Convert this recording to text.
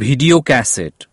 video cassette.